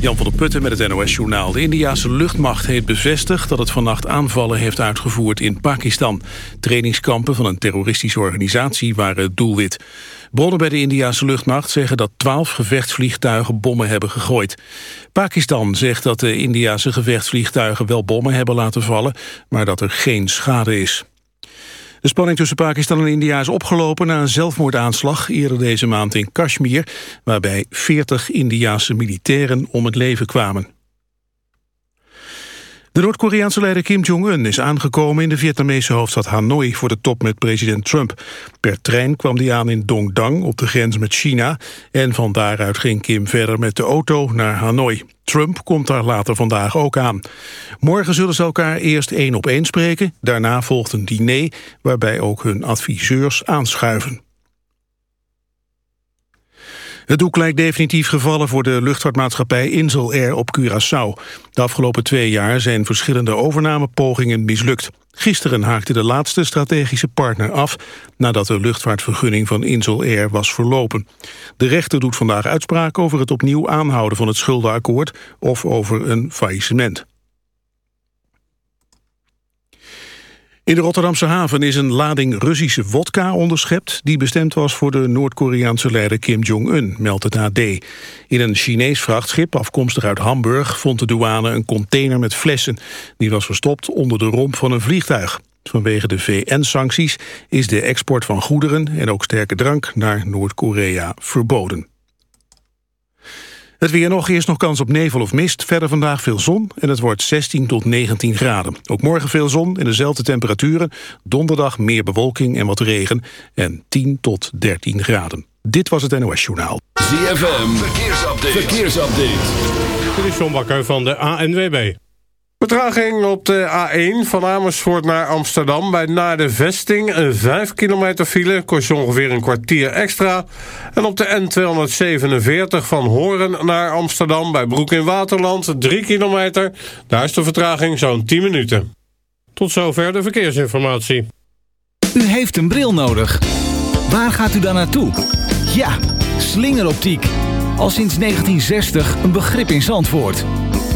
Jan van der Putten met het NOS-journaal. De Indiase luchtmacht heeft bevestigd dat het vannacht aanvallen heeft uitgevoerd in Pakistan. Trainingskampen van een terroristische organisatie waren het doelwit. Bronnen bij de Indiase luchtmacht zeggen dat twaalf gevechtsvliegtuigen bommen hebben gegooid. Pakistan zegt dat de Indiase gevechtsvliegtuigen wel bommen hebben laten vallen, maar dat er geen schade is. De spanning tussen Pakistan en India is opgelopen na een zelfmoordaanslag eerder deze maand in Kashmir, waarbij 40 Indiaanse militairen om het leven kwamen. De Noord-Koreaanse leider Kim Jong-un is aangekomen in de Vietnamese hoofdstad Hanoi voor de top met president Trump. Per trein kwam hij aan in Dongdang op de grens met China en van daaruit ging Kim verder met de auto naar Hanoi. Trump komt daar later vandaag ook aan. Morgen zullen ze elkaar eerst één op één spreken, daarna volgt een diner waarbij ook hun adviseurs aanschuiven. Het doek lijkt definitief gevallen voor de luchtvaartmaatschappij Insel Air op Curaçao. De afgelopen twee jaar zijn verschillende overnamepogingen mislukt. Gisteren haakte de laatste strategische partner af... nadat de luchtvaartvergunning van Insel Air was verlopen. De rechter doet vandaag uitspraak over het opnieuw aanhouden van het schuldenakkoord... of over een faillissement. In de Rotterdamse haven is een lading Russische wodka onderschept... die bestemd was voor de Noord-Koreaanse leider Kim Jong-un, meldt het AD. In een Chinees vrachtschip, afkomstig uit Hamburg... vond de douane een container met flessen. Die was verstopt onder de romp van een vliegtuig. Vanwege de VN-sancties is de export van goederen... en ook sterke drank naar Noord-Korea verboden. Het weer nog, eerst nog kans op nevel of mist. Verder vandaag veel zon en het wordt 16 tot 19 graden. Ook morgen veel zon en dezelfde temperaturen. Donderdag meer bewolking en wat regen en 10 tot 13 graden. Dit was het NOS Journaal. ZFM, verkeersupdate. verkeersupdate. Dit is John Bakker van de ANWB. Vertraging op de A1 van Amersfoort naar Amsterdam. Bij na de vesting een 5 kilometer file. Kost je ongeveer een kwartier extra. En op de N247 van Horen naar Amsterdam. Bij Broek in Waterland 3 kilometer. Daar is de vertraging zo'n 10 minuten. Tot zover de verkeersinformatie. U heeft een bril nodig. Waar gaat u dan naartoe? Ja, slingeroptiek. Al sinds 1960 een begrip in Zandvoort.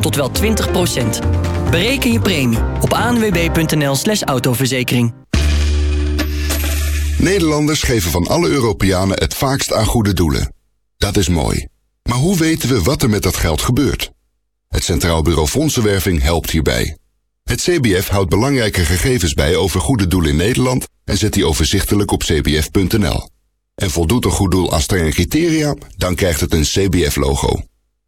Tot wel 20% Bereken je premie op anwb.nl slash autoverzekering. Nederlanders geven van alle Europeanen het vaakst aan goede doelen. Dat is mooi. Maar hoe weten we wat er met dat geld gebeurt? Het Centraal Bureau Fondsenwerving helpt hierbij. Het CBF houdt belangrijke gegevens bij over goede doelen in Nederland en zet die overzichtelijk op cbf.nl. En voldoet een goed doel aan strenge criteria, dan krijgt het een CBF-logo.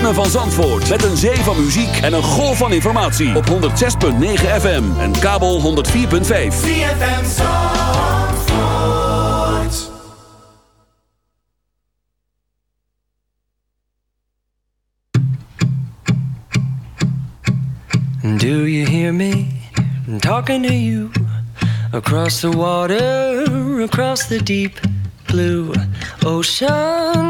Ritme van Zandvoort. Met een zee van muziek en een golf van informatie. Op 106.9 FM en kabel 104.5. ZFM Zandvoort. Do you hear me talking to you across the water, across the deep blue ocean,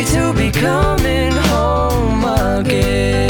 To be coming home again.